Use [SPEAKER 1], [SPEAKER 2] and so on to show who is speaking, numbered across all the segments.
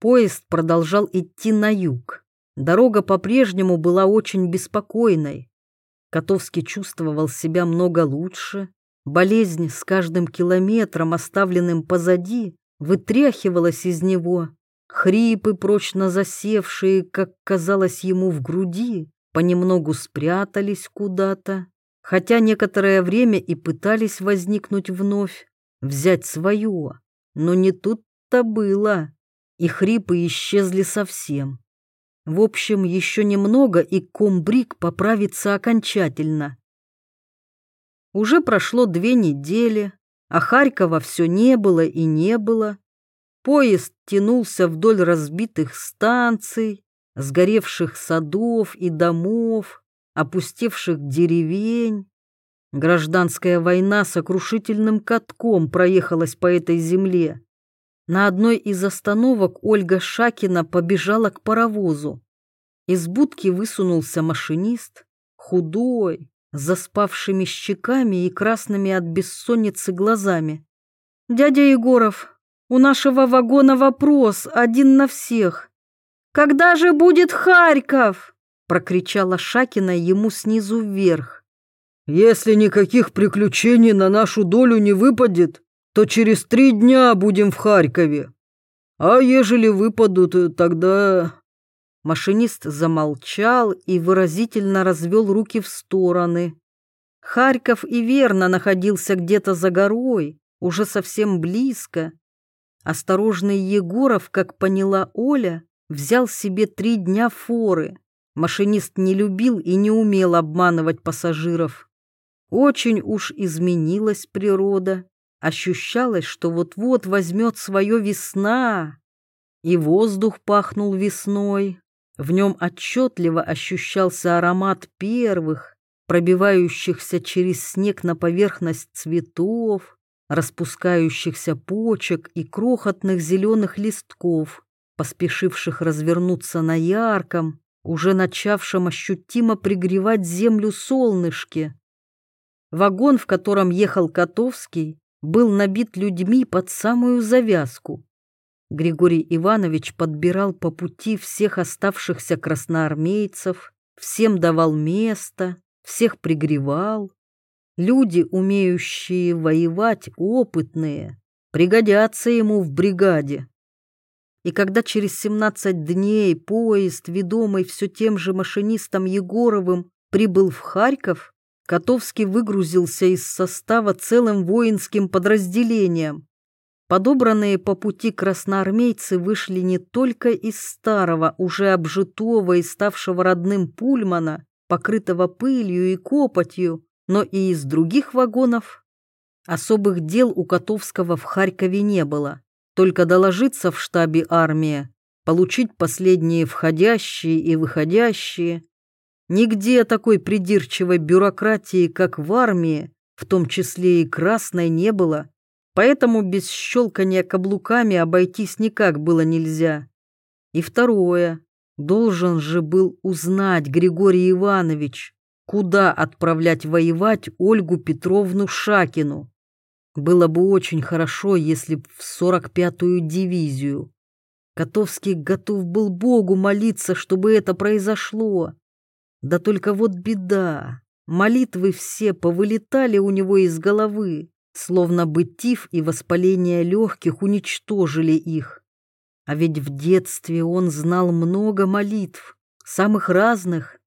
[SPEAKER 1] Поезд продолжал идти на юг. Дорога по-прежнему была очень беспокойной. Котовский чувствовал себя много лучше. Болезнь с каждым километром, оставленным позади, вытряхивалась из него. Хрипы, прочно засевшие, как казалось ему в груди, понемногу спрятались куда-то, хотя некоторое время и пытались возникнуть вновь, взять свое. Но не тут-то было, и хрипы исчезли совсем. В общем, еще немного, и комбриг поправится окончательно. Уже прошло две недели, а Харькова все не было и не было. Поезд тянулся вдоль разбитых станций, сгоревших садов и домов, опустевших деревень. Гражданская война сокрушительным катком проехалась по этой земле. На одной из остановок Ольга Шакина побежала к паровозу. Из будки высунулся машинист, худой, заспавшими щеками и красными от бессонницы глазами. «Дядя Егоров, у нашего вагона вопрос один на всех. Когда же будет Харьков?» прокричала Шакина ему снизу вверх.
[SPEAKER 2] «Если никаких приключений на нашу долю не выпадет, то через три дня будем в Харькове. А ежели выпадут, тогда...»
[SPEAKER 1] Машинист замолчал и выразительно развел руки в стороны. Харьков и верно находился где-то за горой, уже совсем близко. Осторожный Егоров, как поняла Оля, взял себе три дня форы. Машинист не любил и не умел обманывать пассажиров. Очень уж изменилась природа. Ощущалось, что вот-вот возьмет свое весна. И воздух пахнул весной. В нем отчетливо ощущался аромат первых, пробивающихся через снег на поверхность цветов, распускающихся почек и крохотных зеленых листков, поспешивших развернуться на ярком, уже начавшем ощутимо пригревать землю солнышке. Вагон, в котором ехал Котовский, был набит людьми под самую завязку. Григорий Иванович подбирал по пути всех оставшихся красноармейцев, всем давал место, всех пригревал. Люди, умеющие воевать, опытные, пригодятся ему в бригаде. И когда через 17 дней поезд, ведомый все тем же машинистом Егоровым, прибыл в Харьков, Котовский выгрузился из состава целым воинским подразделением. Подобранные по пути красноармейцы вышли не только из старого, уже обжитого и ставшего родным пульмана, покрытого пылью и копотью, но и из других вагонов. Особых дел у Котовского в Харькове не было только доложиться в штабе армии, получить последние входящие и выходящие. Нигде такой придирчивой бюрократии, как в армии, в том числе и красной, не было, поэтому без щелкания каблуками обойтись никак было нельзя. И второе, должен же был узнать Григорий Иванович, куда отправлять воевать Ольгу Петровну Шакину. Было бы очень хорошо, если б в 45-ю дивизию. Котовский готов был Богу молиться, чтобы это произошло. Да только вот беда. Молитвы все повылетали у него из головы, словно бы тиф и воспаление легких уничтожили их. А ведь в детстве он знал много молитв, самых разных.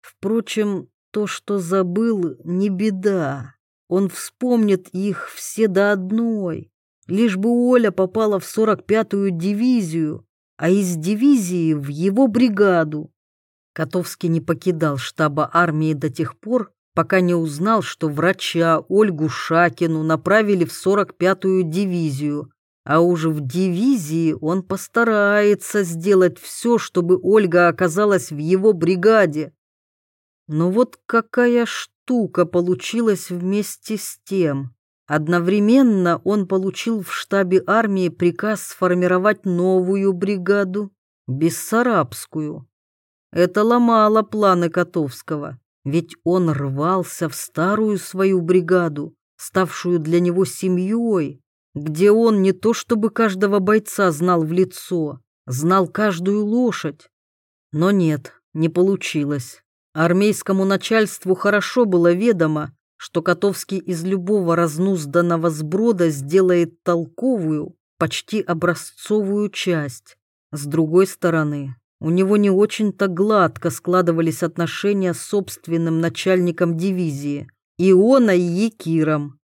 [SPEAKER 1] Впрочем, то, что забыл, не беда. Он вспомнит их все до одной, лишь бы Оля попала в 45-ю дивизию, а из дивизии в его бригаду. Котовский не покидал штаба армии до тех пор, пока не узнал, что врача Ольгу Шакину направили в 45-ю дивизию, а уже в дивизии он постарается сделать все, чтобы Ольга оказалась в его бригаде. Но вот какая штука получилась вместе с тем. Одновременно он получил в штабе армии приказ сформировать новую бригаду, бессарабскую. Это ломало планы Котовского, ведь он рвался в старую свою бригаду, ставшую для него семьей, где он не то чтобы каждого бойца знал в лицо, знал каждую лошадь. Но нет, не получилось. Армейскому начальству хорошо было ведомо, что Котовский из любого разнузданного сброда сделает толковую, почти образцовую часть. С другой стороны, у него не очень-то гладко складывались отношения с собственным начальником дивизии, Ионой Якиром.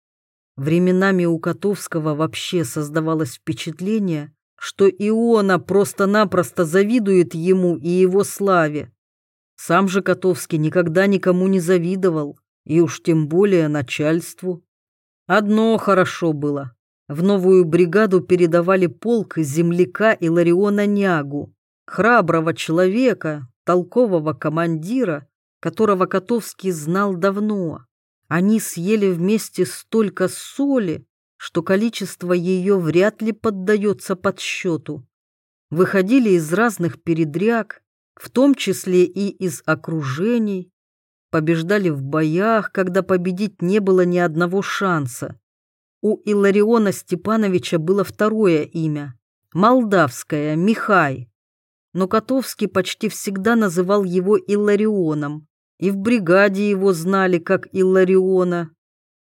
[SPEAKER 1] Временами у Котовского вообще создавалось впечатление, что Иона просто-напросто завидует ему и его славе. Сам же Котовский никогда никому не завидовал, и уж тем более начальству. Одно хорошо было. В новую бригаду передавали полк земляка Илариона Нягу, храброго человека, толкового командира, которого Котовский знал давно. Они съели вместе столько соли, что количество ее вряд ли поддается подсчету. Выходили из разных передряг, в том числе и из окружений, побеждали в боях, когда победить не было ни одного шанса. У Илариона Степановича было второе имя – молдавское, Михай. Но Котовский почти всегда называл его Илларионом, и в бригаде его знали как Иллариона.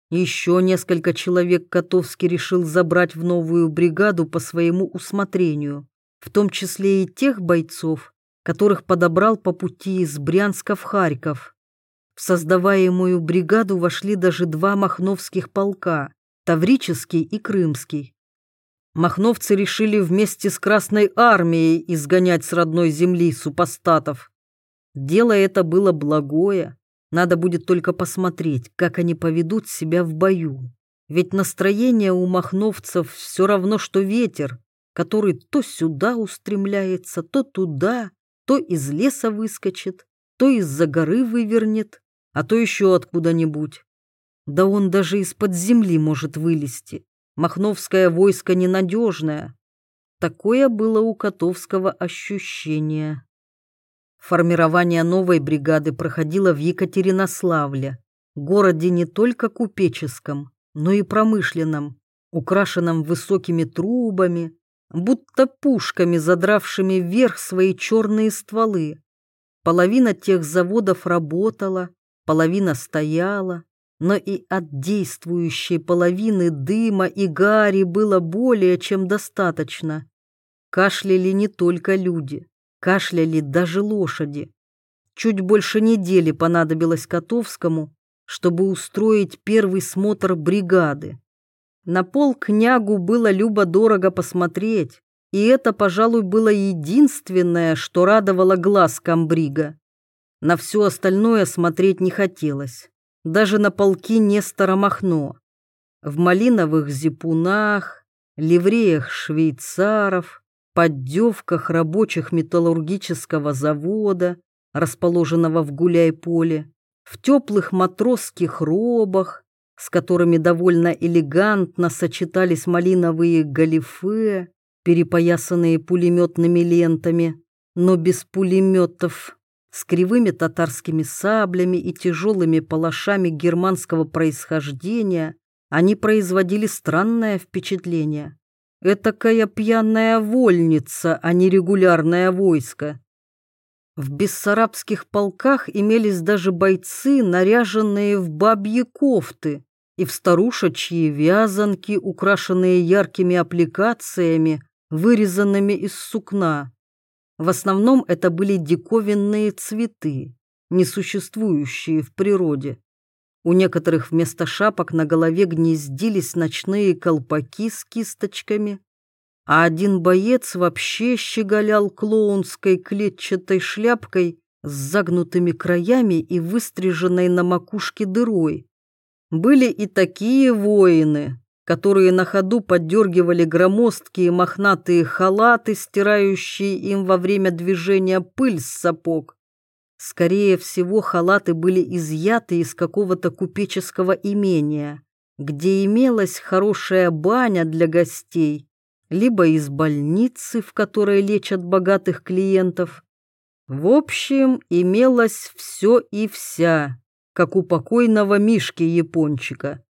[SPEAKER 1] Еще несколько человек Котовский решил забрать в новую бригаду по своему усмотрению, в том числе и тех бойцов, которых подобрал по пути из Брянска в Харьков. В создаваемую бригаду вошли даже два махновских полка – Таврический и Крымский. Махновцы решили вместе с Красной Армией изгонять с родной земли супостатов. Дело это было благое, надо будет только посмотреть, как они поведут себя в бою. Ведь настроение у махновцев все равно, что ветер, который то сюда устремляется, то туда, то из леса выскочит, то из-за горы вывернет а то еще откуда-нибудь. Да он даже из-под земли может вылезти. Махновское войско ненадежное. Такое было у Котовского ощущение. Формирование новой бригады проходило в Екатеринославле, городе не только купеческом, но и промышленном, украшенном высокими трубами, будто пушками, задравшими вверх свои черные стволы. Половина тех заводов работала, половина стояла, но и от действующей половины дыма и гари было более чем достаточно. Кашляли не только люди, кашляли даже лошади. Чуть больше недели понадобилось Котовскому, чтобы устроить первый смотр бригады. На пол княгу было любо-дорого посмотреть, и это, пожалуй, было единственное, что радовало глаз комбрига. На все остальное смотреть не хотелось. Даже на полки Нестора Махно. В малиновых зипунах, ливреях швейцаров, поддевках рабочих металлургического завода, расположенного в гуляй-поле, в теплых матросских робах, с которыми довольно элегантно сочетались малиновые галифе, перепоясанные пулеметными лентами, но без пулеметов с кривыми татарскими саблями и тяжелыми палашами германского происхождения, они производили странное впечатление. Этакая пьяная вольница, а не регулярное войско. В бессарабских полках имелись даже бойцы, наряженные в бабьи кофты и в старушечьи вязанки, украшенные яркими аппликациями, вырезанными из сукна. В основном это были диковинные цветы, несуществующие в природе. У некоторых вместо шапок на голове гнездились ночные колпаки с кисточками, а один боец вообще щеголял клоунской клетчатой шляпкой с загнутыми краями и выстриженной на макушке дырой. Были и такие воины, которые на ходу поддергивали громоздкие мохнатые халаты, стирающие им во время движения пыль с сапог. Скорее всего, халаты были изъяты из какого-то купеческого имения, где имелась хорошая баня для гостей, либо из больницы, в которой лечат богатых клиентов. В общем, имелось все и вся, как у покойного Мишки-япончика.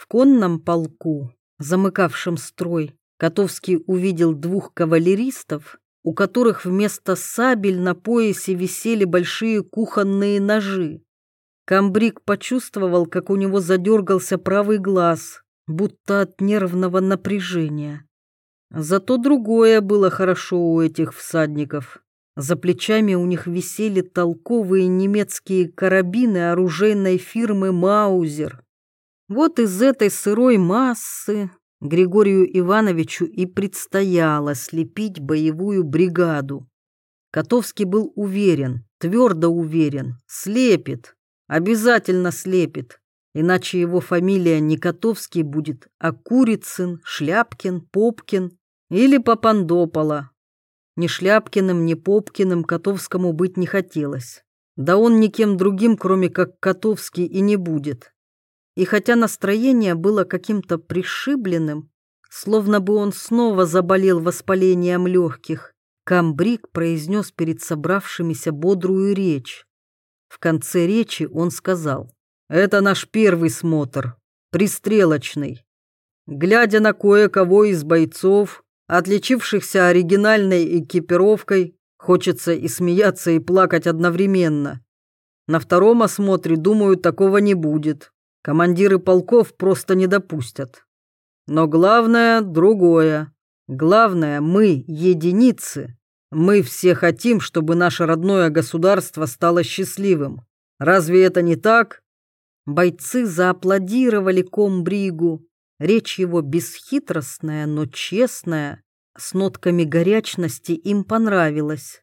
[SPEAKER 1] В конном полку, замыкавшем строй, Котовский увидел двух кавалеристов, у которых вместо сабель на поясе висели большие кухонные ножи. Камбрик почувствовал, как у него задергался правый глаз, будто от нервного напряжения. Зато другое было хорошо у этих всадников. За плечами у них висели толковые немецкие карабины оружейной фирмы «Маузер». Вот из этой сырой массы Григорию Ивановичу и предстояло слепить боевую бригаду. Котовский был уверен, твердо уверен, слепит, обязательно слепит, иначе его фамилия не Котовский будет, а Курицын, Шляпкин, Попкин или Папандопола. Ни Шляпкиным, ни Попкиным Котовскому быть не хотелось. Да он никем другим, кроме как Котовский, и не будет. И хотя настроение было каким-то пришибленным, словно бы он снова заболел воспалением легких, Камбрик произнес перед собравшимися бодрую речь. В конце речи он сказал, «Это наш первый смотр, пристрелочный. Глядя на кое-кого из бойцов, отличившихся оригинальной экипировкой, хочется и смеяться, и плакать одновременно. На втором осмотре, думаю, такого не будет. Командиры полков просто не допустят. Но главное другое. Главное, мы единицы. Мы все хотим, чтобы наше родное государство стало счастливым. Разве это не так? Бойцы зааплодировали комбригу. Речь его бесхитростная, но честная, с нотками горячности им понравилась.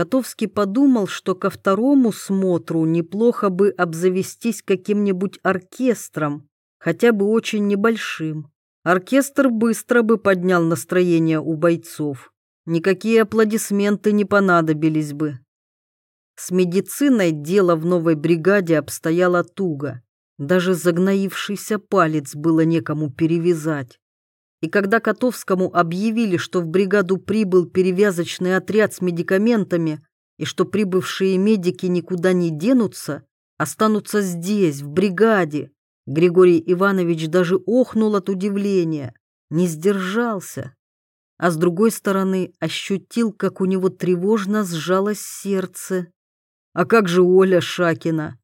[SPEAKER 1] Котовский подумал, что ко второму смотру неплохо бы обзавестись каким-нибудь оркестром, хотя бы очень небольшим. Оркестр быстро бы поднял настроение у бойцов. Никакие аплодисменты не понадобились бы. С медициной дело в новой бригаде обстояло туго. Даже загноившийся палец было некому перевязать. И когда Котовскому объявили, что в бригаду прибыл перевязочный отряд с медикаментами и что прибывшие медики никуда не денутся, останутся здесь, в бригаде, Григорий Иванович даже охнул от удивления, не сдержался. А с другой стороны ощутил, как у него тревожно сжалось сердце. А как же Оля Шакина?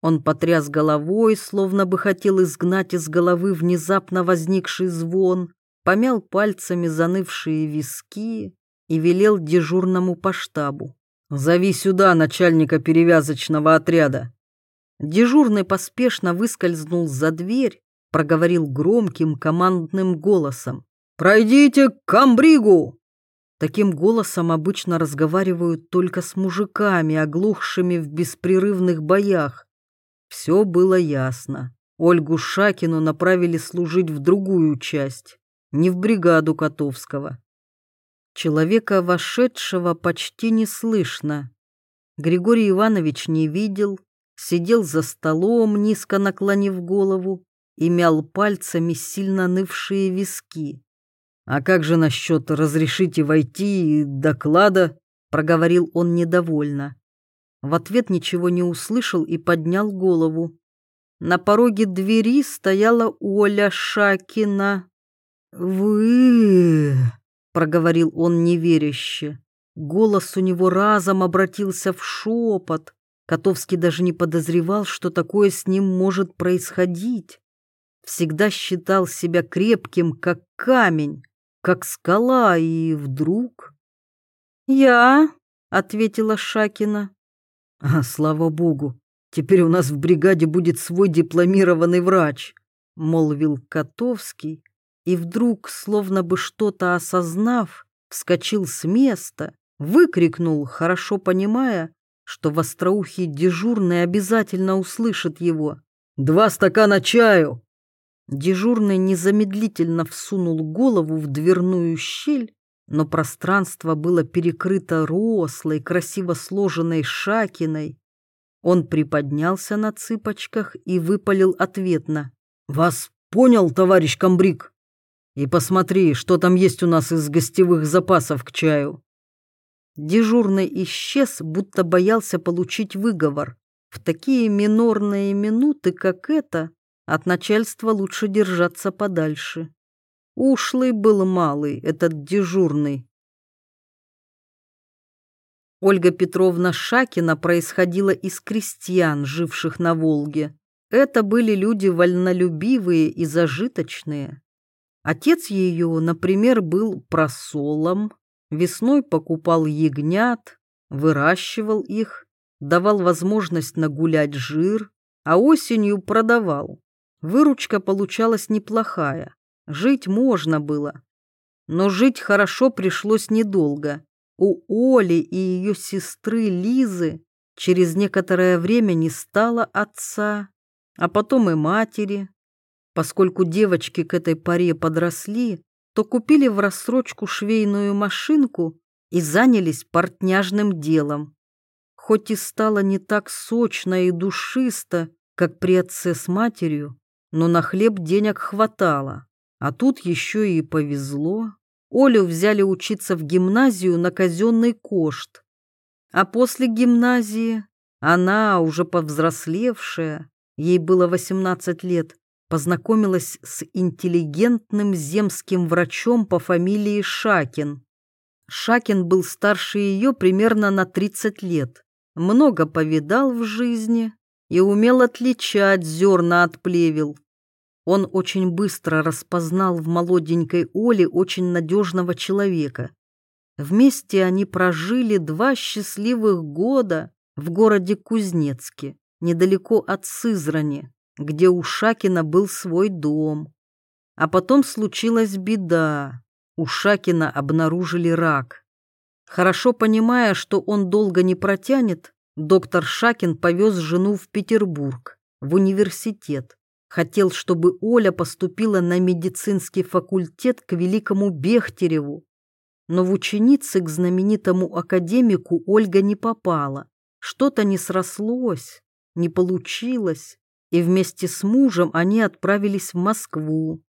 [SPEAKER 1] Он потряс головой, словно бы хотел изгнать из головы внезапно возникший звон, помял пальцами занывшие виски и велел дежурному по штабу. «Зови сюда начальника перевязочного отряда». Дежурный поспешно выскользнул за дверь, проговорил громким командным голосом. «Пройдите к камбригу!» Таким голосом обычно разговаривают только с мужиками, оглохшими в беспрерывных боях. Все было ясно. Ольгу Шакину направили служить в другую часть, не в бригаду Котовского. Человека, вошедшего, почти не слышно. Григорий Иванович не видел, сидел за столом, низко наклонив голову, и мял пальцами сильно нывшие виски. «А как же насчет разрешите войти и доклада?» — проговорил он недовольно. В ответ ничего не услышал и поднял голову. На пороге двери стояла Оля Шакина. «Вы...» — проговорил он неверяще. Голос у него разом обратился в шепот. Котовский даже не подозревал, что такое с ним может происходить. Всегда считал себя крепким, как камень, как скала, и вдруг... «Я», — ответила Шакина. А, слава богу, теперь у нас в бригаде будет свой дипломированный врач, молвил Котовский, и вдруг, словно бы что-то осознав, вскочил с места, выкрикнул, хорошо понимая, что востроухий дежурный обязательно услышит его. «Два стакана чаю!» Дежурный незамедлительно всунул голову в дверную щель но пространство было перекрыто рослой, красиво сложенной шакиной. Он приподнялся на цыпочках и выпалил ответно. «Вас понял, товарищ комбриг? И посмотри, что там есть у нас из гостевых запасов к чаю». Дежурный исчез, будто боялся получить выговор. В такие минорные минуты, как это, от начальства лучше держаться подальше. Ушлый был малый, этот дежурный. Ольга Петровна Шакина происходила из крестьян, живших на Волге. Это были люди вольнолюбивые и зажиточные. Отец ее, например, был просолом, весной покупал ягнят, выращивал их, давал возможность нагулять жир, а осенью продавал. Выручка получалась неплохая, жить можно было. Но жить хорошо пришлось недолго. У Оли и ее сестры Лизы через некоторое время не стало отца, а потом и матери. Поскольку девочки к этой поре подросли, то купили в рассрочку швейную машинку и занялись портняжным делом. Хоть и стало не так сочно и душисто, как при отце с матерью, но на хлеб денег хватало. А тут еще и повезло. Олю взяли учиться в гимназию на казенный кошт. А после гимназии она, уже повзрослевшая, ей было 18 лет, познакомилась с интеллигентным земским врачом по фамилии Шакин. Шакин был старше ее примерно на 30 лет, много повидал в жизни и умел отличать зерна от плевел. Он очень быстро распознал в молоденькой Оле очень надежного человека. Вместе они прожили два счастливых года в городе Кузнецке, недалеко от Сызрани, где у Шакина был свой дом. А потом случилась беда. У Шакина обнаружили рак. Хорошо понимая, что он долго не протянет, доктор Шакин повез жену в Петербург, в университет. Хотел, чтобы Оля поступила на медицинский факультет к великому Бехтереву. Но в ученицы к знаменитому академику Ольга не попала. Что-то не срослось, не получилось, и вместе с мужем они отправились в Москву.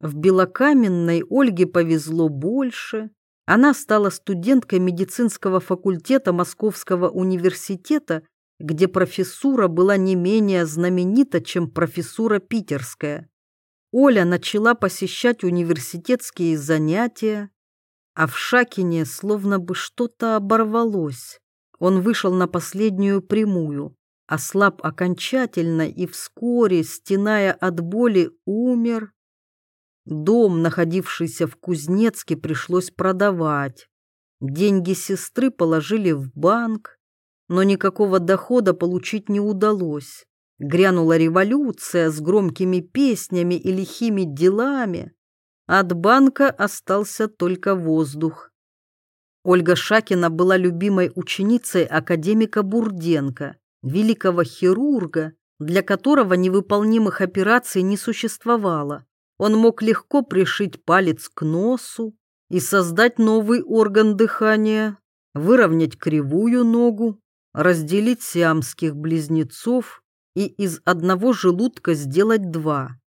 [SPEAKER 1] В Белокаменной Ольге повезло больше. Она стала студенткой медицинского факультета Московского университета где профессура была не менее знаменита, чем профессура питерская. Оля начала посещать университетские занятия, а в Шакине словно бы что-то оборвалось. Он вышел на последнюю прямую, ослаб окончательно и вскоре, стеная от боли, умер. Дом, находившийся в Кузнецке, пришлось продавать. Деньги сестры положили в банк, но никакого дохода получить не удалось. Грянула революция с громкими песнями и лихими делами. От банка остался только воздух. Ольга Шакина была любимой ученицей академика Бурденко, великого хирурга, для которого невыполнимых операций не существовало. Он мог легко пришить палец к носу и создать новый орган дыхания, выровнять кривую ногу, разделить сиамских близнецов и из одного желудка сделать два,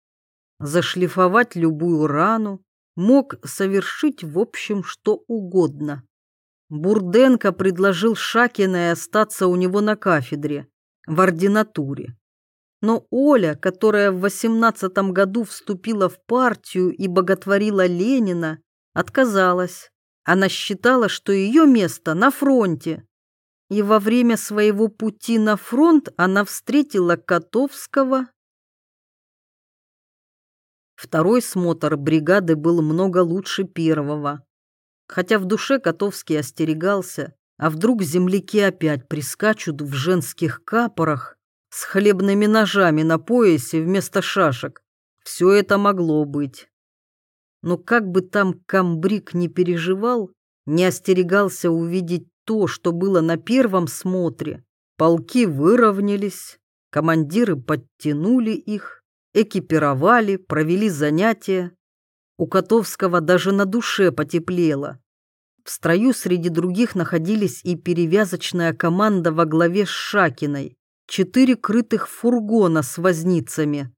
[SPEAKER 1] зашлифовать любую рану, мог совершить в общем что угодно. Бурденко предложил Шакиной остаться у него на кафедре, в ординатуре. Но Оля, которая в восемнадцатом году вступила в партию и боготворила Ленина, отказалась. Она считала, что ее место на фронте и во время своего пути на фронт она встретила Котовского. Второй смотр бригады был много лучше первого. Хотя в душе Котовский остерегался, а вдруг земляки опять прискачут в женских капорах с хлебными ножами на поясе вместо шашек. Все это могло быть. Но как бы там камбрик не переживал, не остерегался увидеть то, что было на первом смотре. Полки выровнялись, командиры подтянули их, экипировали, провели занятия. У Котовского даже на душе потеплело. В строю среди других находились и перевязочная команда во главе с Шакиной, четыре крытых фургона с возницами.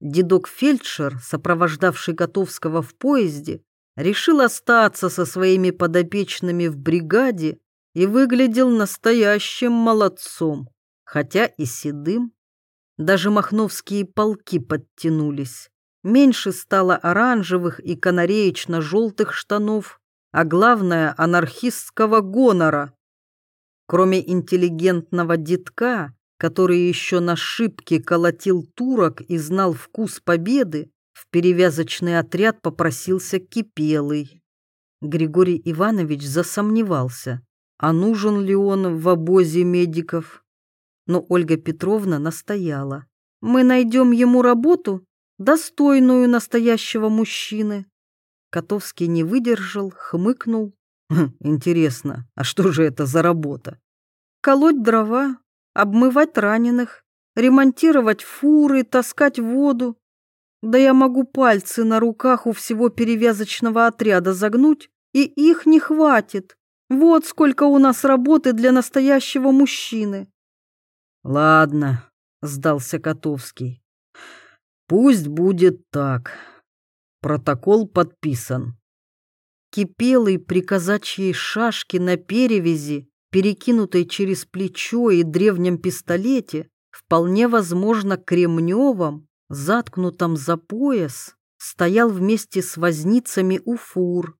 [SPEAKER 1] Дедок-фельдшер, сопровождавший Котовского в поезде, решил остаться со своими подопечными в бригаде и выглядел настоящим молодцом, хотя и седым. Даже махновские полки подтянулись. меньше стало оранжевых и канареечно-желтых штанов, а главное – анархистского гонора. Кроме интеллигентного детка, который еще на шибке колотил турок и знал вкус победы, в перевязочный отряд попросился Кипелый. Григорий Иванович засомневался, а нужен ли он в обозе медиков. Но Ольга Петровна настояла. «Мы найдем ему работу, достойную настоящего мужчины». Котовский не выдержал, хмыкнул.
[SPEAKER 2] «Хм, «Интересно, а что же это за работа?»
[SPEAKER 1] «Колоть дрова, обмывать раненых, ремонтировать фуры, таскать воду. Да я могу пальцы на руках у всего перевязочного отряда загнуть, и их не хватит. Вот сколько у нас работы для настоящего мужчины.
[SPEAKER 2] Ладно, сдался Котовский. Пусть будет так. Протокол подписан.
[SPEAKER 1] Кипелый при казачьей шашке на перевязи, перекинутой через плечо и древнем пистолете, вполне возможно кремневом, заткнутом за пояс, стоял вместе с возницами у фур.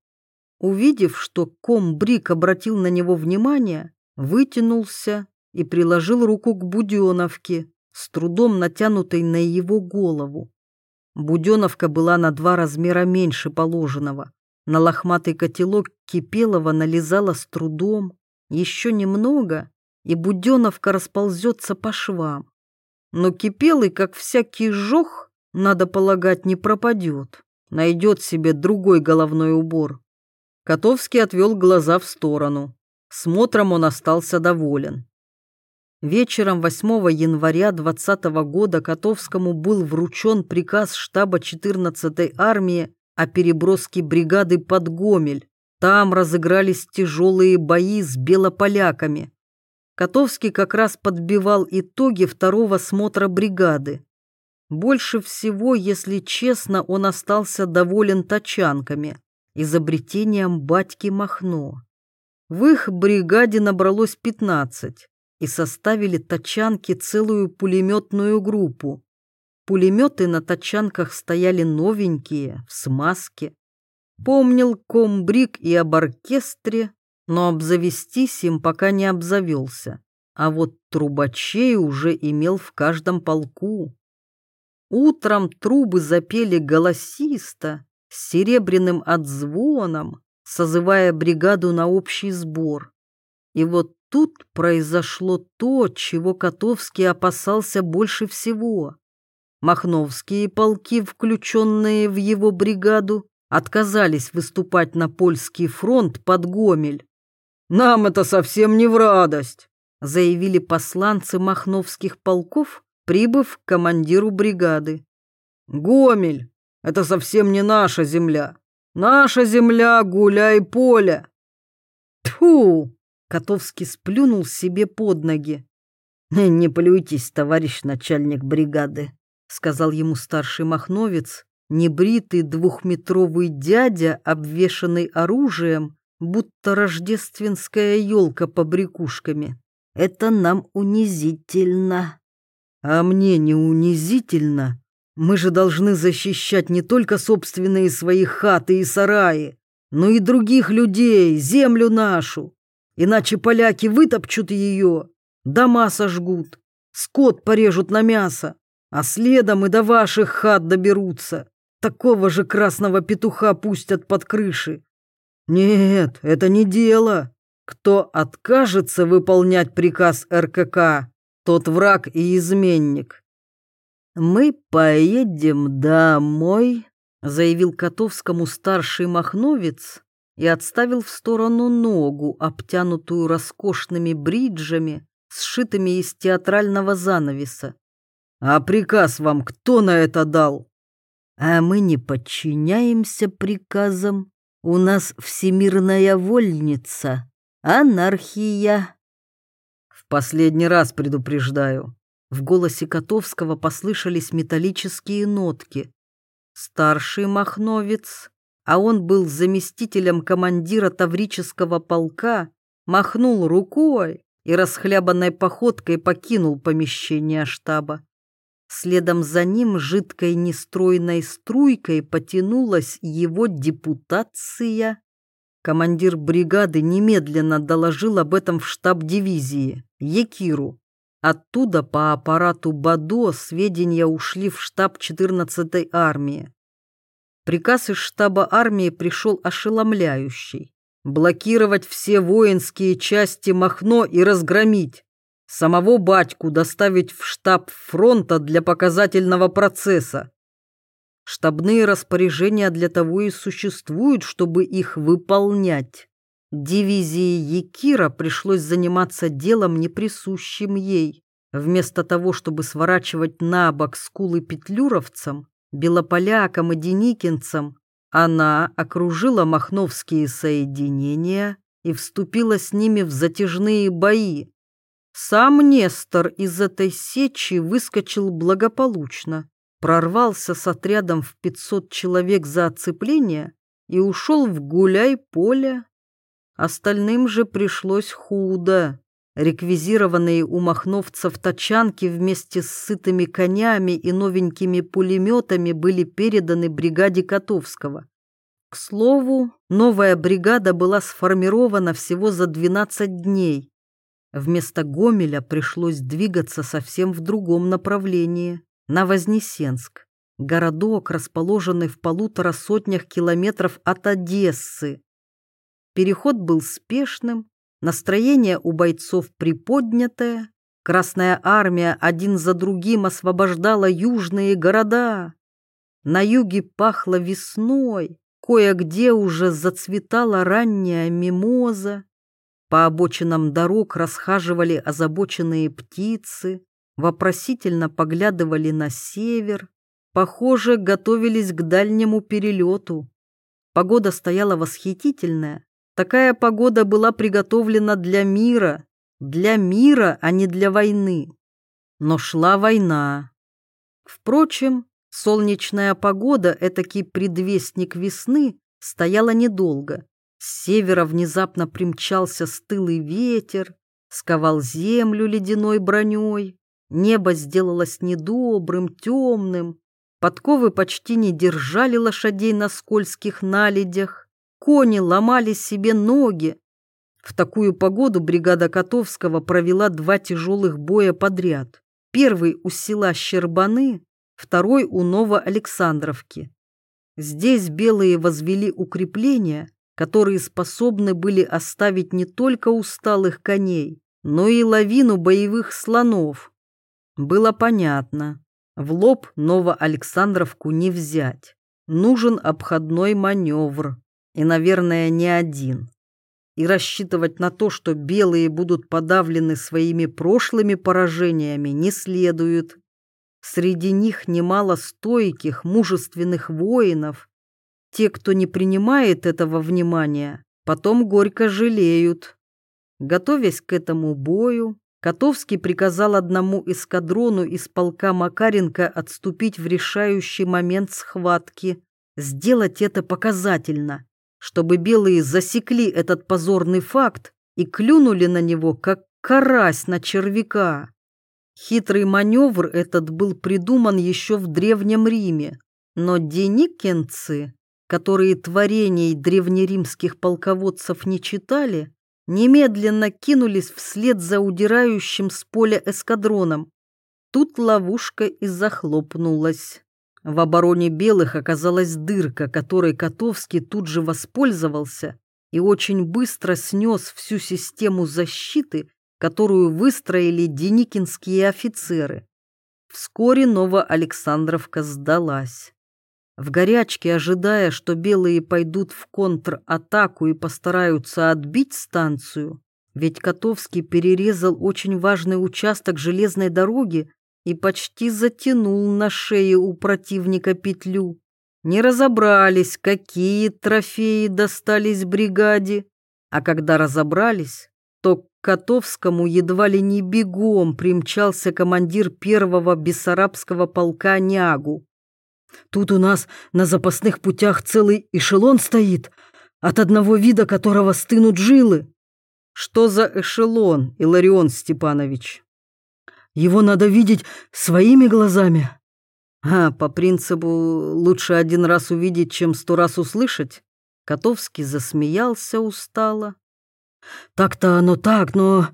[SPEAKER 1] Увидев, что комбрик обратил на него внимание, вытянулся и приложил руку к Буденовке, с трудом натянутой на его голову. Буденовка была на два размера меньше положенного. На лохматый котелок Кипелова налезала с трудом. Еще немного, и Буденовка расползется по швам. Но Кипелый, как всякий жох, надо полагать, не пропадет. Найдет себе другой головной убор. Котовский отвел глаза в сторону. Смотром он остался доволен. Вечером 8 января 20 года Котовскому был вручен приказ штаба 14-й армии о переброске бригады под Гомель. Там разыгрались тяжелые бои с белополяками. Котовский как раз подбивал итоги второго смотра бригады. Больше всего, если честно, он остался доволен тачанками, изобретением батьки Махно. В их бригаде набралось 15 и составили тачанки целую пулеметную группу. Пулеметы на тачанках стояли новенькие, в смазке. Помнил комбриг и об оркестре, но обзавестись им пока не обзавелся. А вот трубачей уже имел в каждом полку. Утром трубы запели голосисто, с серебряным отзвоном, созывая бригаду на общий сбор. И вот тут произошло то, чего Котовский опасался больше всего. Махновские полки, включенные в его бригаду, отказались выступать на польский фронт под Гомель.
[SPEAKER 2] «Нам это совсем не в радость»,
[SPEAKER 1] заявили посланцы махновских полков, прибыв к командиру бригады.
[SPEAKER 2] «Гомель — это совсем не наша земля. Наша земля — гуляй поле».
[SPEAKER 1] Тьфу! Котовский сплюнул себе под ноги.
[SPEAKER 2] «Не плюйтесь, товарищ начальник бригады», — сказал ему старший махновец, небритый двухметровый дядя, обвешанный оружием, будто рождественская елка побрякушками. «Это нам унизительно». «А мне не унизительно. Мы же должны защищать не только собственные свои хаты и сараи, но и других людей, землю нашу. Иначе поляки вытопчут ее, дома сожгут, скот порежут на мясо, а следом и до ваших хат доберутся. Такого же красного петуха пустят под крыши. Нет, это не дело. Кто откажется выполнять приказ РКК, тот враг и изменник.
[SPEAKER 1] «Мы поедем домой», — заявил Котовскому старший махновец, и отставил в сторону ногу, обтянутую роскошными бриджами, сшитыми из театрального занавеса.
[SPEAKER 2] «А приказ вам кто на это дал?»
[SPEAKER 1] «А мы не подчиняемся приказам. У нас всемирная вольница, анархия».
[SPEAKER 2] «В последний раз предупреждаю». В голосе Котовского послышались металлические нотки.
[SPEAKER 1] Старший махновец а он был заместителем командира Таврического полка, махнул рукой и расхлябанной походкой покинул помещение штаба. Следом за ним жидкой нестройной струйкой потянулась его депутация. Командир бригады немедленно доложил об этом в штаб дивизии, Екиру. Оттуда по аппарату БАДО сведения ушли в штаб 14-й армии. Приказ из штаба армии пришел ошеломляющий. Блокировать все воинские части Махно и разгромить. Самого батьку доставить в штаб фронта для показательного процесса. Штабные распоряжения для того и существуют, чтобы их выполнять. Дивизии Якира пришлось заниматься делом, неприсущим ей. Вместо того, чтобы сворачивать на бок скулы петлюровцам, белополякам и деникинцам, она окружила махновские соединения и вступила с ними в затяжные бои, сам Нестор из этой сечи выскочил благополучно, прорвался с отрядом в 500 человек за оцепление и ушел в гуляй-поле. Остальным же пришлось худо. Реквизированные у махновцев тачанки вместе с сытыми конями и новенькими пулеметами были переданы бригаде Котовского. К слову, новая бригада была сформирована всего за 12 дней, Вместо Гомеля пришлось двигаться совсем в другом направлении, на Вознесенск, городок, расположенный в полутора сотнях километров от Одессы. Переход был спешным, настроение у бойцов приподнятое, Красная армия один за другим освобождала южные города. На юге пахло весной, кое-где уже зацветала ранняя мимоза, по обочинам дорог расхаживали озабоченные птицы, вопросительно поглядывали на север, похоже, готовились к дальнему перелету. Погода стояла восхитительная. Такая погода была приготовлена для мира, для мира, а не для войны. Но шла война. Впрочем, солнечная погода, этакий предвестник весны, стояла недолго. С севера внезапно примчался стылый ветер, сковал землю ледяной броней, небо сделалось недобрым, темным, подковы почти не держали лошадей на скользких наледях, кони ломали себе ноги. В такую погоду бригада Котовского провела два тяжелых боя подряд. Первый у села Щербаны, второй у Новоалександровки. Здесь белые возвели укрепления, которые способны были оставить не только усталых коней, но и лавину боевых слонов. Было понятно, в лоб Новоалександровку не взять. Нужен обходной маневр, и, наверное, не один. И рассчитывать на то, что белые будут подавлены своими прошлыми поражениями, не следует. Среди них немало стойких, мужественных воинов, те, кто не принимает этого внимания, потом горько жалеют. Готовясь к этому бою, Котовский приказал одному эскадрону из полка Макаренко отступить в решающий момент схватки, сделать это показательно, чтобы белые засекли этот позорный факт и клюнули на него, как карась на червяка. Хитрый маневр этот был придуман еще в Древнем Риме, но деникенцы которые творений древнеримских полководцев не читали, немедленно кинулись вслед за удирающим с поля эскадроном. Тут ловушка и захлопнулась. В обороне белых оказалась дырка, которой Котовский тут же воспользовался и очень быстро снес всю систему защиты, которую выстроили деникинские офицеры. Вскоре Новоалександровка сдалась. В горячке, ожидая, что белые пойдут в контратаку и постараются отбить станцию, ведь Котовский перерезал очень важный участок железной дороги и почти затянул на шее у противника петлю. Не разобрались, какие трофеи достались бригаде, а когда разобрались, то к Котовскому едва ли не бегом примчался командир первого бессарабского полка Нягу. Тут у нас на запасных путях целый эшелон стоит, от одного вида которого стынут жилы. Что за эшелон, Иларион Степанович?
[SPEAKER 2] Его надо видеть своими глазами.
[SPEAKER 1] А, по принципу, лучше один раз увидеть, чем сто раз услышать? Котовский засмеялся устало.
[SPEAKER 2] Так-то оно так, но...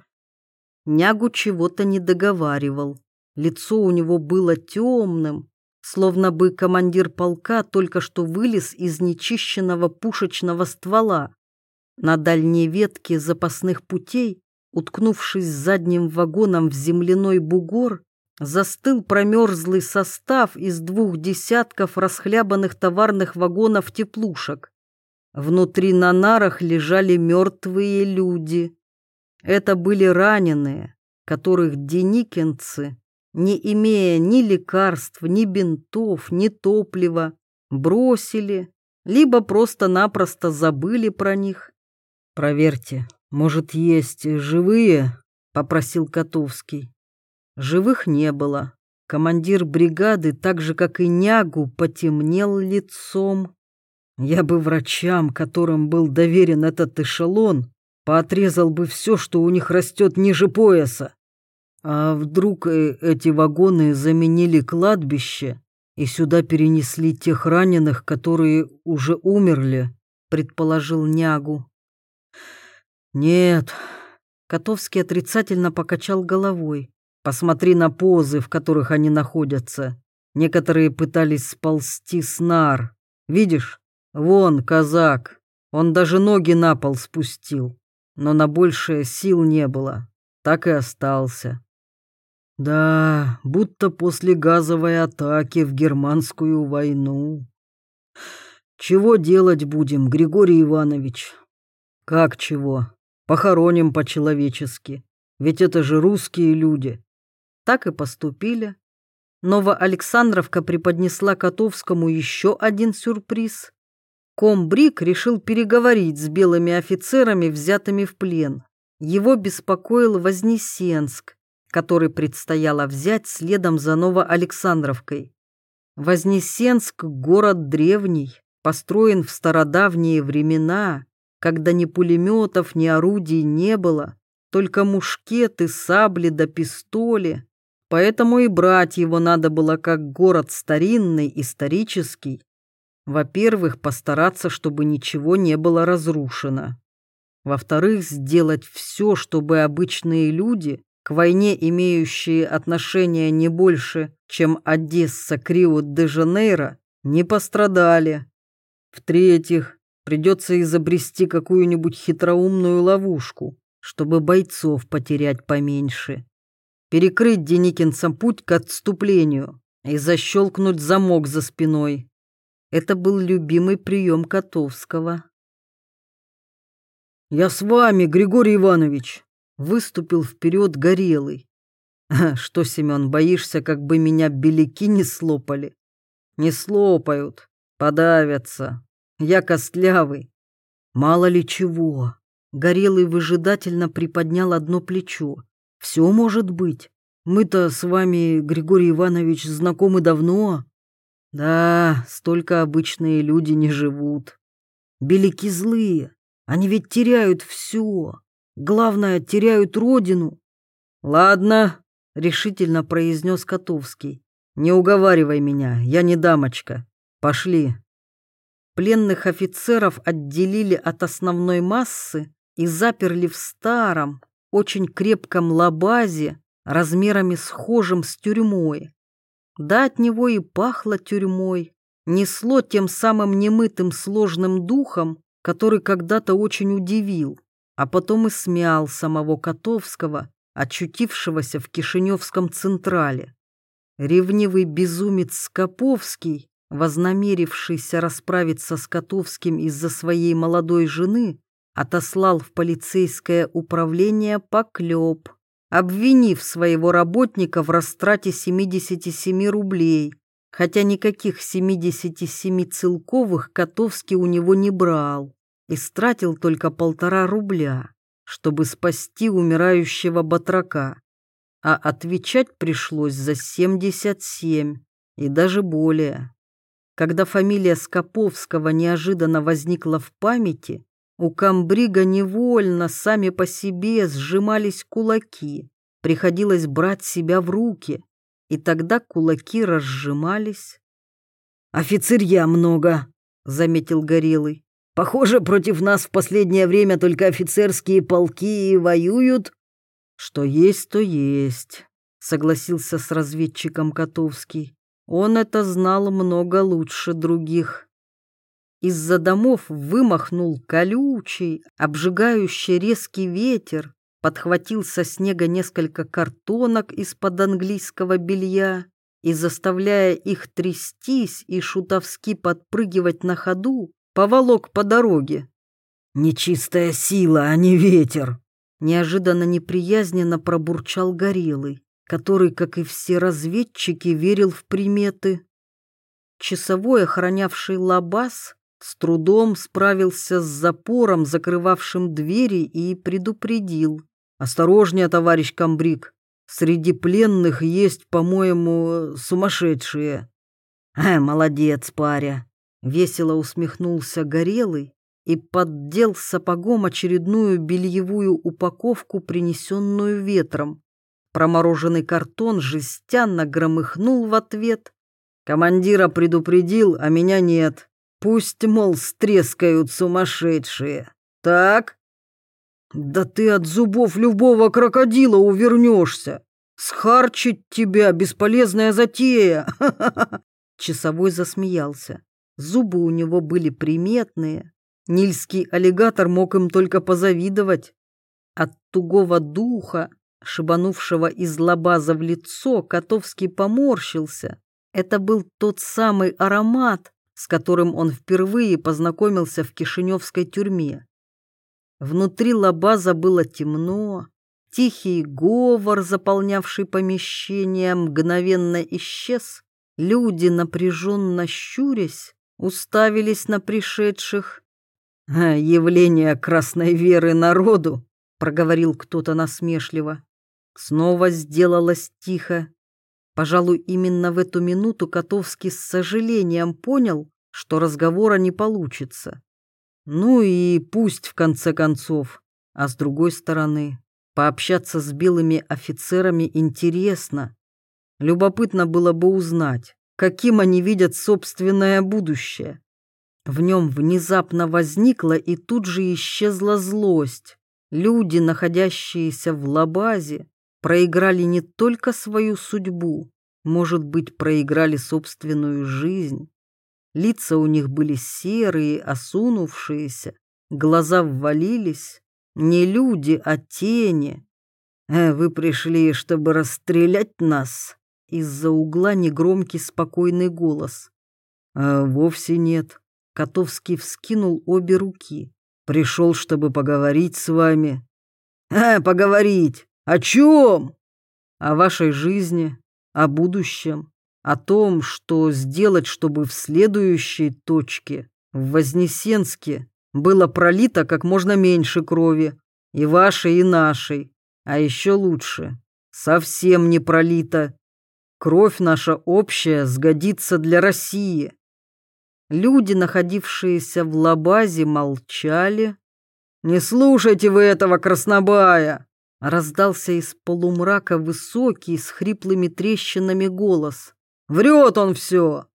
[SPEAKER 1] Нягу чего-то не договаривал. Лицо у него было темным, словно бы командир полка только что вылез из нечищенного пушечного ствола. На дальней ветке запасных путей, уткнувшись задним вагоном в земляной бугор, застыл промерзлый состав из двух десятков расхлябанных товарных вагонов теплушек. Внутри на нарах лежали мертвые люди. Это были раненые, которых деникинцы, не имея ни лекарств, ни бинтов, ни топлива, бросили, либо просто-напросто забыли про них.
[SPEAKER 2] «Проверьте, может, есть живые?» — попросил Котовский.
[SPEAKER 1] Живых не было. Командир бригады, так же, как и Нягу, потемнел лицом.
[SPEAKER 2] Я бы врачам, которым был доверен этот эшелон, поотрезал бы все, что у них растет ниже пояса. А вдруг э, эти вагоны заменили кладбище и сюда перенесли тех раненых, которые уже умерли, предположил Нягу. Нет,
[SPEAKER 1] Котовский отрицательно покачал головой. Посмотри на позы, в которых они находятся. Некоторые пытались сползти с нар. Видишь? Вон, казак. Он даже ноги на пол спустил. Но на большее сил не было. Так и остался.
[SPEAKER 2] Да, будто после газовой атаки в германскую войну. Чего делать будем, Григорий Иванович?
[SPEAKER 1] Как чего? Похороним по-человечески. Ведь это же русские люди. Так и поступили. Новоалександровка преподнесла Котовскому еще один сюрприз. Комбриг решил переговорить с белыми офицерами, взятыми в плен. Его беспокоил Вознесенск, который предстояло взять следом за Новоалександровкой. Вознесенск – город древний, построен в стародавние времена, когда ни пулеметов, ни орудий не было, только мушкеты, сабли да пистоли. Поэтому и брать его надо было как город старинный, исторический. Во-первых, постараться, чтобы ничего не было разрушено. Во-вторых, сделать все, чтобы обычные люди, к войне имеющие отношение не больше, чем Одесса, Крио-де-Жанейро, не пострадали. В-третьих, придется изобрести какую-нибудь хитроумную ловушку, чтобы бойцов потерять поменьше перекрыть деникинцам путь к отступлению и защелкнуть замок за спиной. Это был любимый прием Котовского.
[SPEAKER 2] «Я с вами, Григорий Иванович!»
[SPEAKER 1] — выступил вперед Горелый. «Что, Семен, боишься, как бы меня беляки не слопали?» «Не слопают, подавятся. Я костлявый».
[SPEAKER 2] «Мало ли чего!» Горелый выжидательно приподнял одно плечо. Все может быть. Мы-то с вами, Григорий Иванович, знакомы давно.
[SPEAKER 1] Да, столько обычные люди не живут.
[SPEAKER 2] Беляки злые. Они ведь теряют все. Главное, теряют родину.
[SPEAKER 1] Ладно, решительно произнес Котовский. Не уговаривай меня, я не дамочка. Пошли. Пленных офицеров отделили от основной массы и заперли в старом, очень крепком лабазе, размерами схожим с тюрьмой. Да от него и пахло тюрьмой, несло тем самым немытым сложным духом, который когда-то очень удивил, а потом и смял самого Котовского, очутившегося в Кишиневском Централе. Ревнивый безумец Скоповский, вознамерившийся расправиться с Котовским из-за своей молодой жены, отослал в полицейское управление поклеп, обвинив своего работника в растрате 77 рублей, хотя никаких 77 целковых Котовский у него не брал и стратил только полтора рубля, чтобы спасти умирающего батрака. А отвечать пришлось за 77 и даже более. Когда фамилия Скоповского неожиданно возникла в памяти, у комбрига невольно сами по себе сжимались кулаки, приходилось брать себя в руки, и тогда кулаки разжимались.
[SPEAKER 2] «Офицерья много», — заметил Горелый. «Похоже, против нас в последнее время только офицерские полки и воюют».
[SPEAKER 1] «Что есть, то есть», — согласился с разведчиком Котовский. Он это знал много лучше других. Из-за домов вымахнул колючий, обжигающий резкий ветер, подхватил со снега несколько картонок из-под английского белья и, заставляя их трястись и шутовски подпрыгивать на ходу, поволок по дороге.
[SPEAKER 2] «Нечистая сила, а не ветер!»
[SPEAKER 1] Неожиданно неприязненно пробурчал Горелый, который, как и все разведчики, верил в приметы. Часовой, охранявший лабаз, с трудом справился с запором, закрывавшим двери, и предупредил. «Осторожнее, товарищ комбриг, среди пленных есть, по-моему, сумасшедшие».
[SPEAKER 2] «Э, молодец, паря!»
[SPEAKER 1] — весело усмехнулся Горелый и поддел сапогом очередную бельевую упаковку, принесенную ветром. Промороженный картон жестянно громыхнул в ответ. «Командира предупредил, а меня нет. Пусть, мол, стрескают сумасшедшие. Так? Да ты от зубов любого крокодила увернешься. Схарчить тебя бесполезная затея. Часовой засмеялся. Зубы у него были приметные. Нильский аллигатор мог им только позавидовать. От тугого духа, шибанувшего из лабаза в лицо, Котовский поморщился. Это был тот самый аромат, с которым он впервые познакомился в Кишиневской тюрьме. Внутри лабаза было темно, тихий говор, заполнявший помещение, мгновенно исчез. Люди, напряженно щурясь, уставились на пришедших. «А, «Явление красной веры народу», — проговорил кто-то насмешливо. Снова сделалось тихо. Пожалуй, именно в эту минуту Котовский с сожалением понял, что разговора не получится. Ну и пусть в конце концов. А с другой стороны, пообщаться с белыми офицерами интересно. Любопытно было бы узнать, каким они видят собственное будущее. В нем внезапно возникла и тут же исчезла злость. Люди, находящиеся в лабазе, проиграли не только свою судьбу, может быть, проиграли собственную жизнь. Лица у них были серые, осунувшиеся, глаза ввалились. Не люди, а тени. «Э, «Вы пришли, чтобы расстрелять нас?» Из-за угла негромкий спокойный голос. «А вовсе нет». Котовский вскинул обе руки. «Пришел, чтобы поговорить с вами». «Э, поговорить? О чем? О вашей жизни, о будущем, о том, что сделать, чтобы в следующей точке, в Вознесенске, было пролито как можно меньше крови, и вашей, и нашей, а еще лучше, совсем не пролито. Кровь наша общая сгодится для России. Люди, находившиеся в лабазе, молчали. «Не слушайте вы этого краснобая!» Раздался из полумрака высокий с хриплыми трещинами голос. «Врет он все!»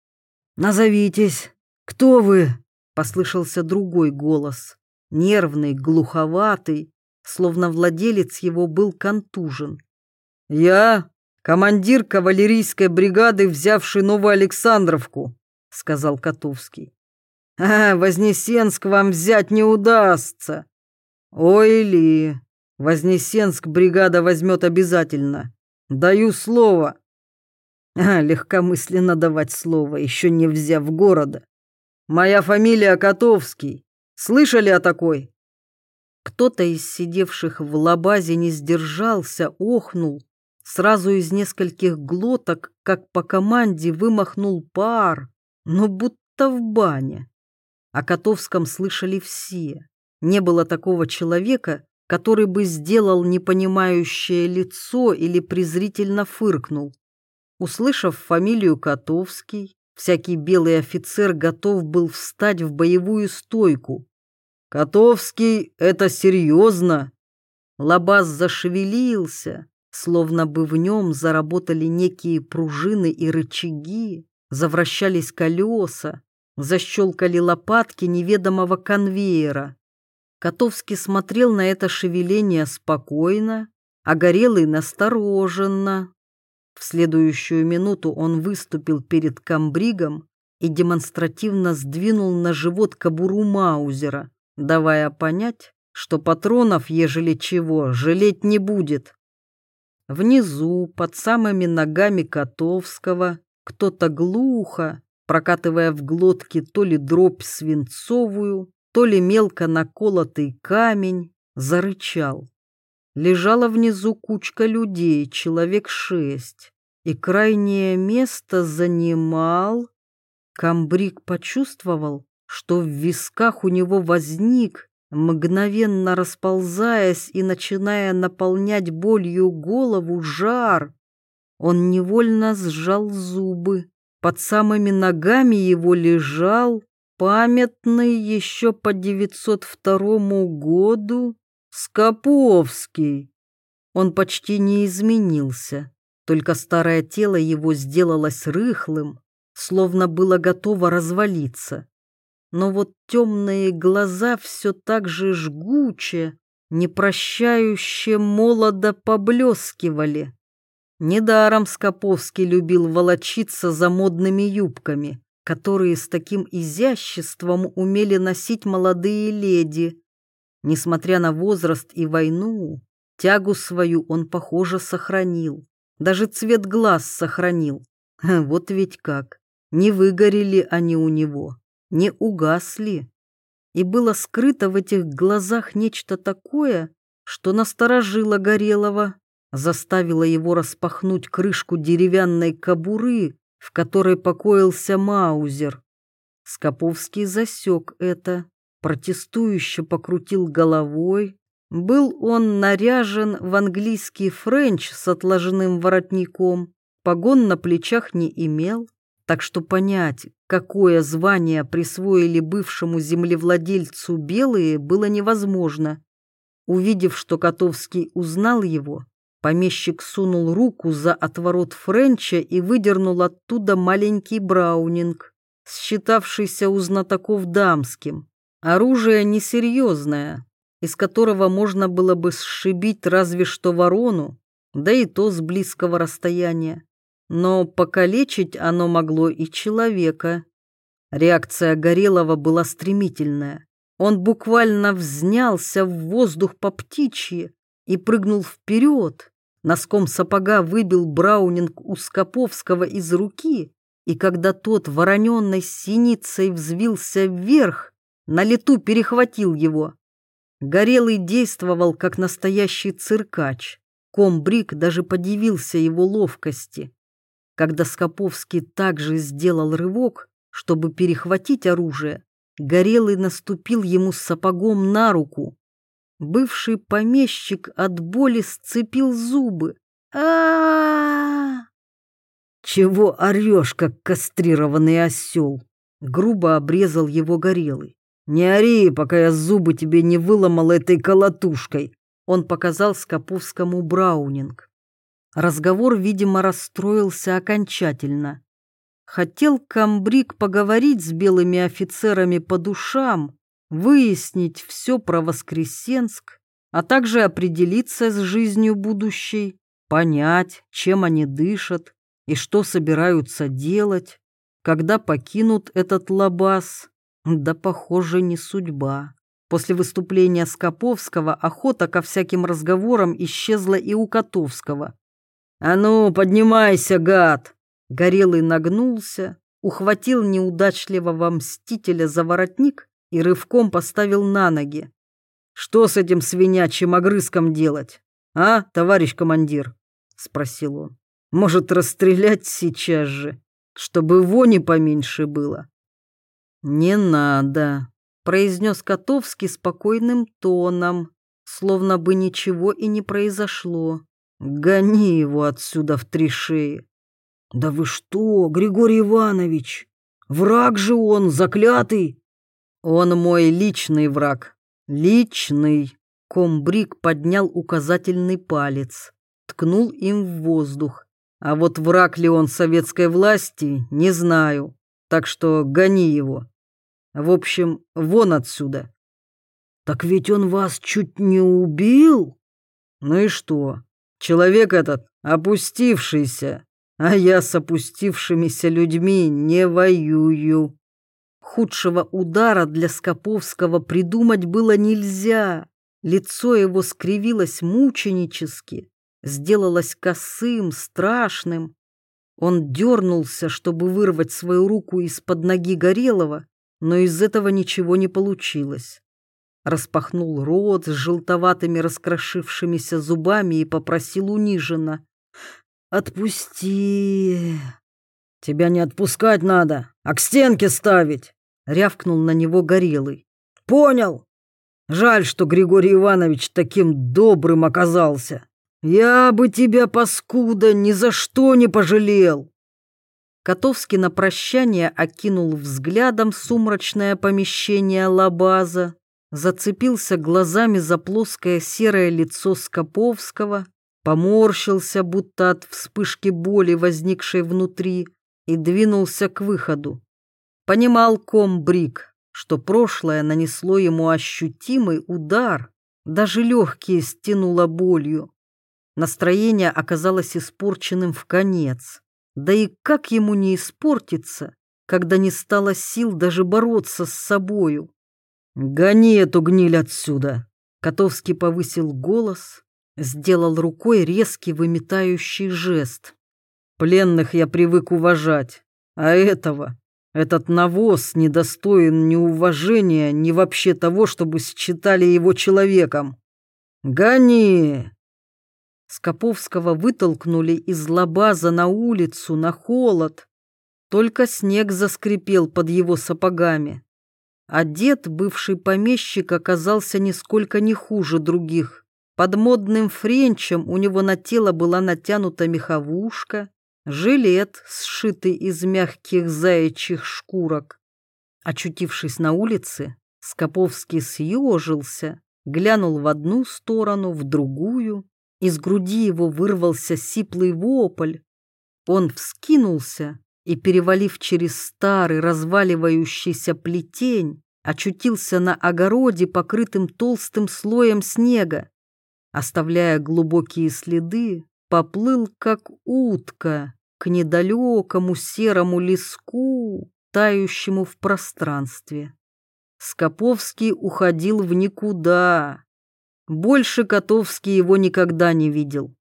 [SPEAKER 1] «Назовитесь! Кто вы?» Послышался другой голос. Нервный, глуховатый, словно владелец его был контужен. «Я командир кавалерийской бригады, взявший Новую Александровку», — сказал Котовский. «А, Вознесенск вам взять не удастся». «Ой ли, Вознесенск бригада возьмет обязательно. Даю слово. А, легкомысленно давать слово, еще не взяв города. Моя фамилия Котовский. Слышали о такой? Кто-то из сидевших в лабазе не сдержался, охнул. Сразу из нескольких глоток, как по команде, вымахнул пар, но будто в бане. О Котовском слышали все. Не было такого человека, который бы сделал непонимающее лицо или презрительно фыркнул. Услышав фамилию Котовский, всякий белый офицер готов был встать в боевую стойку. «Котовский — это серьезно!» Лабаз зашевелился, словно бы в нем заработали некие пружины и рычаги, завращались колеса, защелкали лопатки неведомого конвейера. Котовский смотрел на это шевеление спокойно, а Горелый настороженно. В следующую минуту он выступил перед комбригом и демонстративно сдвинул на живот кобуру Маузера, давая понять, что патронов, ежели чего, жалеть не будет. Внизу, под самыми ногами Котовского, кто-то глухо, прокатывая в глотке то ли дробь свинцовую, то ли мелко наколотый камень, зарычал. Лежала внизу кучка людей, человек шесть, и крайнее место занимал... Камбрик почувствовал, что в висках у него возник мгновенно расползаясь и начиная наполнять болью голову жар. Он невольно сжал зубы. Под самыми ногами его лежал памятный еще по 902 году Скоповский. Он почти не изменился, только старое тело его сделалось рыхлым, словно было готово развалиться но вот темные глаза все так же жгуче, непрощающе молодо поблескивали. Недаром Скоповский любил волочиться за модными юбками, которые с таким изяществом умели носить молодые леди. Несмотря на возраст и войну, тягу свою он, похоже, сохранил. Даже цвет глаз сохранил. Вот ведь как. Не выгорели они у него не угасли. И было скрыто в этих глазах нечто такое, что насторожило Горелого, заставило его распахнуть крышку деревянной кобуры, в которой покоился Маузер. Скоповский засек это, протестующе покрутил головой. Был он наряжен в английский френч с отложенным воротником, погон на плечах не имел, так что понять, какое звание присвоили бывшему землевладельцу белые, было невозможно. Увидев, что Котовский узнал его, помещик сунул руку за отворот френча и выдернул оттуда маленький браунинг, считавшийся у знатоков дамским. Оружие несерьезное, из которого можно было бы сшибить разве что ворону, да и то с близкого расстояния но покалечить оно могло и человека. Реакция Горелого была стремительная. Он буквально взнялся в воздух по птичьи и прыгнул вперед. Носком сапога выбил Браунинг у Скоповского из руки, и когда тот вороненной синицей взвился вверх, на лету перехватил его. Горелый действовал, как настоящий циркач. Комбриг даже подивился его ловкости. Когда Скоповский также сделал рывок, чтобы перехватить оружие, Горелый наступил ему сапогом на руку. Бывший помещик от боли сцепил зубы. а, «Чего орешь, как кастрированный осел?» Грубо обрезал его Горелый. «Не ори, пока я зубы тебе не выломал этой колотушкой!» Он показал Скоповскому Браунинг. Разговор, видимо, расстроился окончательно. Хотел Камбрик поговорить с белыми офицерами по душам, выяснить все про Воскресенск, а также определиться с жизнью будущей, понять, чем они дышат и что собираются делать, когда покинут этот лабаз. Да, похоже, не судьба. После выступления Скоповского охота ко всяким разговорам исчезла и у Котовского. «А ну, поднимайся, гад!» Горелый нагнулся, ухватил неудачливого мстителя за воротник и рывком поставил на ноги. «Что с этим свинячьим огрызком делать, а, товарищ командир?» — спросил он. «Может, расстрелять сейчас же, чтобы вони поменьше было?» «Не надо», — произнес Котовский спокойным тоном, словно бы ничего и не произошло. Гони его отсюда в три шеи. Да вы что, Григорий Иванович? Враг же он, заклятый. Он мой личный враг. Личный. Комбриг поднял указательный палец. ткнул им в воздух. А вот враг ли он советской власти, не знаю. Так что гони его. В общем, вон отсюда.
[SPEAKER 2] Так ведь он вас чуть не убил?
[SPEAKER 1] Ну и что? Человек этот опустившийся, а я с опустившимися людьми не воюю. Худшего удара для Скоповского придумать было нельзя. Лицо его скривилось мученически, сделалось косым, страшным. Он дернулся, чтобы вырвать свою руку из-под ноги Горелого, но из этого ничего не получилось. Распахнул рот с желтоватыми раскрошившимися зубами и попросил униженно. «Отпусти!» «Тебя не отпускать надо, а к стенке ставить!» — рявкнул на него Горелый. «Понял! Жаль, что Григорий Иванович таким добрым оказался. Я бы тебя, паскуда, ни за что не пожалел!» Котовский на прощание окинул взглядом сумрачное помещение лабаза, зацепился глазами за плоское серое лицо Скоповского, поморщился, будто от вспышки боли, возникшей внутри, и двинулся к выходу. Понимал комбриг, что прошлое нанесло ему ощутимый удар, даже легкие стянуло болью. Настроение оказалось испорченным в конец. Да и как ему не испортиться, когда не стало сил даже бороться с собою? «Гони эту гниль отсюда!» Котовский повысил голос, сделал рукой резкий выметающий жест. «Пленных я привык уважать, а этого, этот навоз недостоин ни уважения, ни вообще того, чтобы считали его человеком. Гони!» Скоповского вытолкнули из лабаза на улицу, на холод. Только снег заскрипел под его сапогами. Одет бывший помещик оказался нисколько не хуже других. Под модным френчем у него на тело была натянута меховушка, жилет, сшитый из мягких заячьих шкурок. Очутившись на улице, Скоповский съежился, глянул в одну сторону, в другую, из груди его вырвался сиплый вопль. Он вскинулся и, перевалив через старый разваливающийся плетень, очутился на огороде, покрытым толстым слоем снега. Оставляя глубокие следы, поплыл, как утка, к недалекому серому леску, тающему в пространстве. Скоповский уходил в никуда, больше Котовский его никогда не видел.